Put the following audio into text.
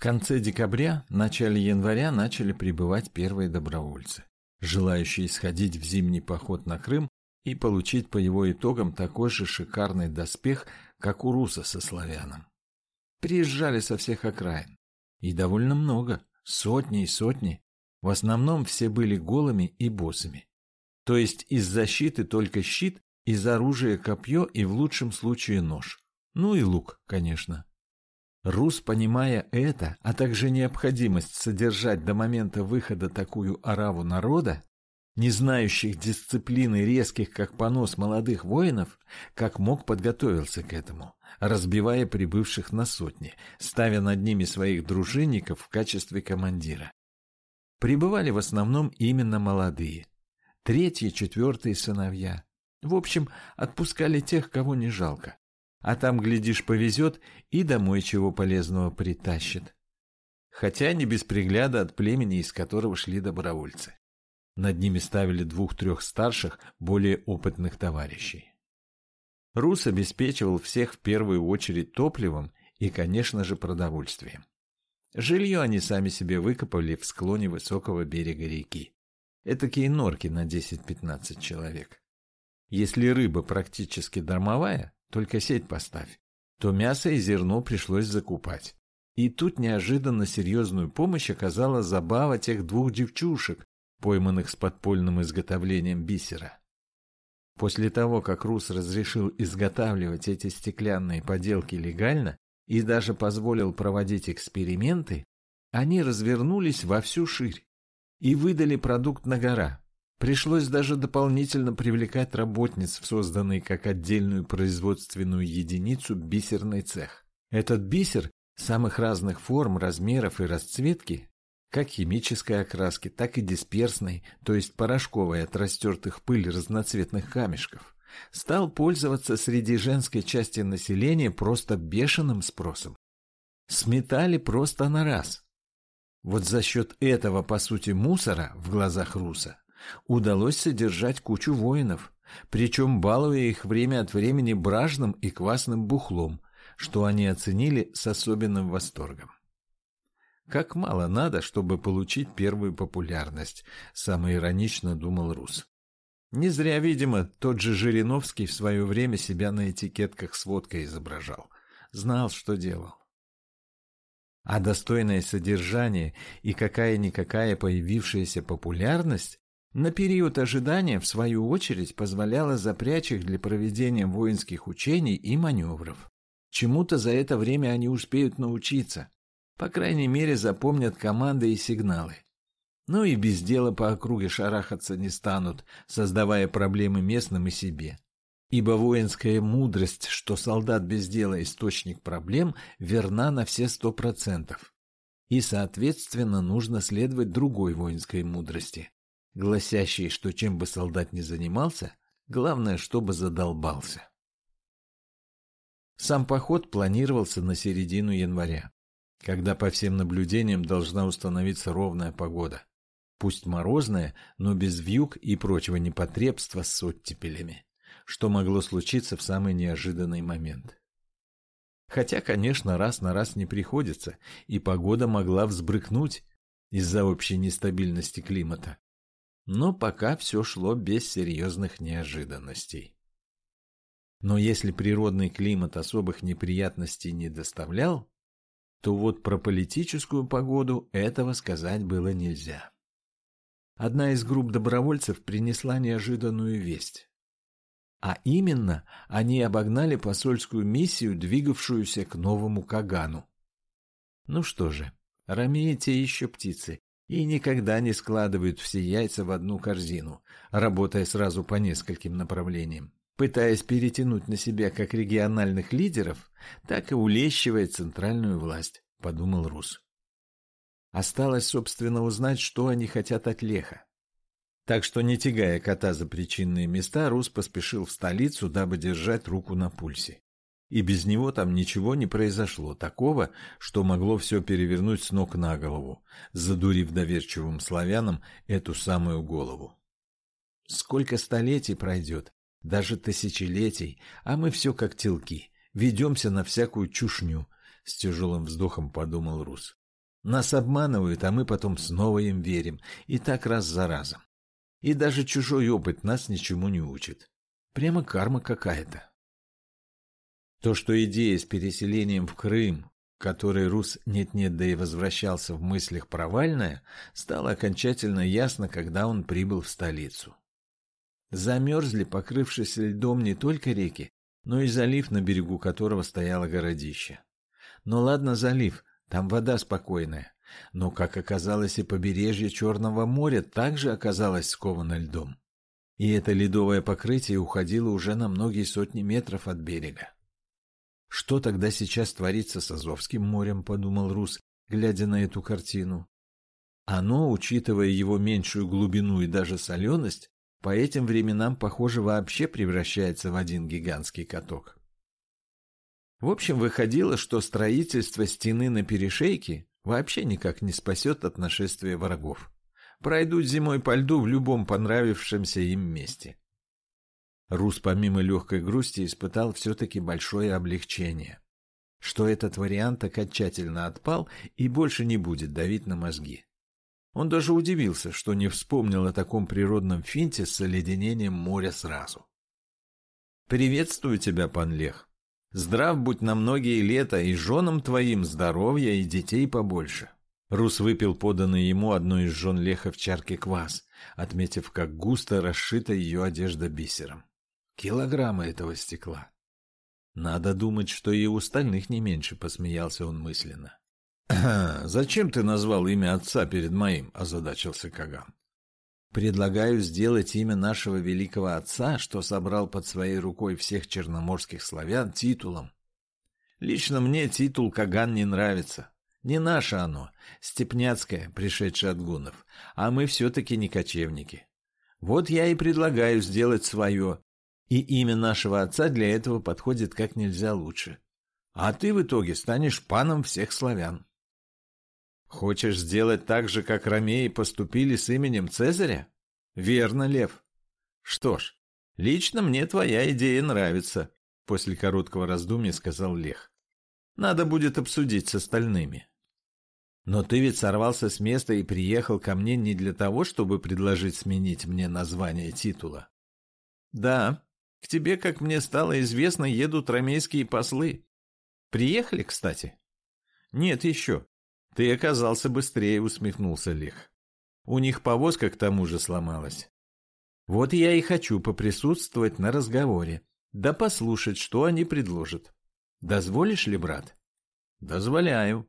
конце декабря, начале января начали прибывать первые добровольцы, желающие сходить в зимний поход на Крым и получить по его итогам такой же шикарный доспех, как у руса со славяном. Приезжали со всех окраин. И довольно много, сотни и сотни. В основном все были голыми и босыми. То есть из защиты только щит, из оружия копье и в лучшем случае нож. Ну и лук, конечно. Рус, понимая это, а также необходимость содержать до момента выхода такую ораву народа, не знающих дисциплины резких, как понос молодых воинов, как мог подготовился к этому, разбивая прибывших на сотни, ставя над ними своих дружинников в качестве командира. Прибывали в основном именно молодые, третьи, четвертые сыновья. В общем, отпускали тех, кого не жалко. А там, глядишь, повезет и домой чего полезного притащит. Хотя не без пригляда от племени, из которого шли добровольцы. Над ними ставили двух-трех старших, более опытных товарищей. Рус обеспечивал всех в первую очередь топливом и, конечно же, продовольствием. Жилье они сами себе выкопали в склоне высокого берега реки. Этакие норки на 10-15 человек. Если рыба практически дармовая, только сеть поставь, то мясо и зерно пришлось закупать. И тут неожиданно серьезную помощь оказала забава тех двух девчушек, пойманных с подпольным изготовлением бисера. После того, как Рус разрешил изготавливать эти стеклянные поделки легально и даже позволил проводить эксперименты, они развернулись во всю ширь и выдали продукт на гора. Пришлось даже дополнительно привлекать работниц в созданный как отдельную производственную единицу бисерный цех. Этот бисер самых разных форм, размеров и расцветки как химической окраски, так и дисперсной, то есть порошковой от растертых пыль разноцветных камешков, стал пользоваться среди женской части населения просто бешеным спросом. Сметали просто на раз. Вот за счет этого, по сути, мусора в глазах Руса удалось содержать кучу воинов, причем балуя их время от времени бражным и квасным бухлом, что они оценили с особенным восторгом. Как мало надо, чтобы получить первую популярность, самоиронично думал Рус. Не зря, видимо, тот же Жириновский в свое время себя на этикетках с водкой изображал. Знал, что делал. А достойное содержание и какая-никакая появившаяся популярность на период ожидания, в свою очередь, позволяла запрячь их для проведения воинских учений и маневров. Чему-то за это время они успеют научиться. По крайней мере, запомнят команды и сигналы. Ну и без дела по округе шарахаться не станут, создавая проблемы местным и себе. Ибо воинская мудрость, что солдат без дела источник проблем, верна на все сто процентов. И, соответственно, нужно следовать другой воинской мудрости, гласящей, что чем бы солдат ни занимался, главное, чтобы задолбался. Сам поход планировался на середину января когда по всем наблюдениям должна установиться ровная погода. Пусть морозная, но без вьюг и прочего непотребства с оттепелями, что могло случиться в самый неожиданный момент. Хотя, конечно, раз на раз не приходится, и погода могла взбрыкнуть из-за общей нестабильности климата. Но пока все шло без серьезных неожиданностей. Но если природный климат особых неприятностей не доставлял, то вот про политическую погоду этого сказать было нельзя. Одна из групп добровольцев принесла неожиданную весть. А именно, они обогнали посольскую миссию, двигавшуюся к новому Кагану. Ну что же, ромеи те еще птицы, и никогда не складывают все яйца в одну корзину, работая сразу по нескольким направлениям пытаясь перетянуть на себя как региональных лидеров, так и улещивая центральную власть, подумал Рус. Осталось, собственно, узнать, что они хотят от Леха. Так что, не тягая кота за причинные места, Рус поспешил в столицу, дабы держать руку на пульсе. И без него там ничего не произошло такого, что могло все перевернуть с ног на голову, задурив доверчивым славянам эту самую голову. Сколько столетий пройдет, даже тысячелетий, а мы все как телки, ведемся на всякую чушню, — с тяжелым вздохом подумал Рус. Нас обманывают, а мы потом снова им верим, и так раз за разом. И даже чужой опыт нас ничему не учит. Прямо карма какая-то. То, что идея с переселением в Крым, которой Рус нет-нет да и возвращался в мыслях провальная, стало окончательно ясно, когда он прибыл в столицу. Замерзли, покрывшись льдом, не только реки, но и залив, на берегу которого стояло городище. Но ладно залив, там вода спокойная. Но, как оказалось, и побережье Черного моря также оказалось сковано льдом. И это ледовое покрытие уходило уже на многие сотни метров от берега. Что тогда сейчас творится с Азовским морем, подумал Рус, глядя на эту картину. Оно, учитывая его меньшую глубину и даже соленость, по этим временам, похоже, вообще превращается в один гигантский каток. В общем, выходило, что строительство стены на перешейке вообще никак не спасет от нашествия врагов. Пройдут зимой по льду в любом понравившемся им месте. Рус помимо легкой грусти испытал все-таки большое облегчение, что этот вариант окончательно отпал и больше не будет давить на мозги. Он даже удивился, что не вспомнил о таком природном финте с оледенением моря сразу. «Приветствую тебя, пан Лех. Здрав будь на многие лета, и женам твоим здоровья, и детей побольше». Рус выпил поданный ему одной из жен Леха в чарке квас, отметив, как густо расшита ее одежда бисером. Килограммы этого стекла. Надо думать, что и у остальных не меньше, посмеялся он мысленно. «Зачем ты назвал имя отца перед моим?» – озадачился Каган. «Предлагаю сделать имя нашего великого отца, что собрал под своей рукой всех черноморских славян, титулом. Лично мне титул Каган не нравится. Не наше оно, степняцкое, пришедшее от гунов, а мы все-таки не кочевники. Вот я и предлагаю сделать свое, и имя нашего отца для этого подходит как нельзя лучше. А ты в итоге станешь паном всех славян». Хочешь сделать так же, как ромеи поступили с именем Цезаря? Верно, Лев. Что ж, лично мне твоя идея нравится, после короткого раздумья сказал Лех. Надо будет обсудить с остальными. Но ты ведь сорвался с места и приехал ко мне не для того, чтобы предложить сменить мне название титула. Да, к тебе, как мне стало известно, едут ромейские послы. Приехали, кстати? Нет еще. «Ты оказался быстрее», — усмехнулся Лех. «У них повозка к тому же сломалась. Вот я и хочу поприсутствовать на разговоре, да послушать, что они предложат. Дозволишь ли, брат?» «Дозволяю»,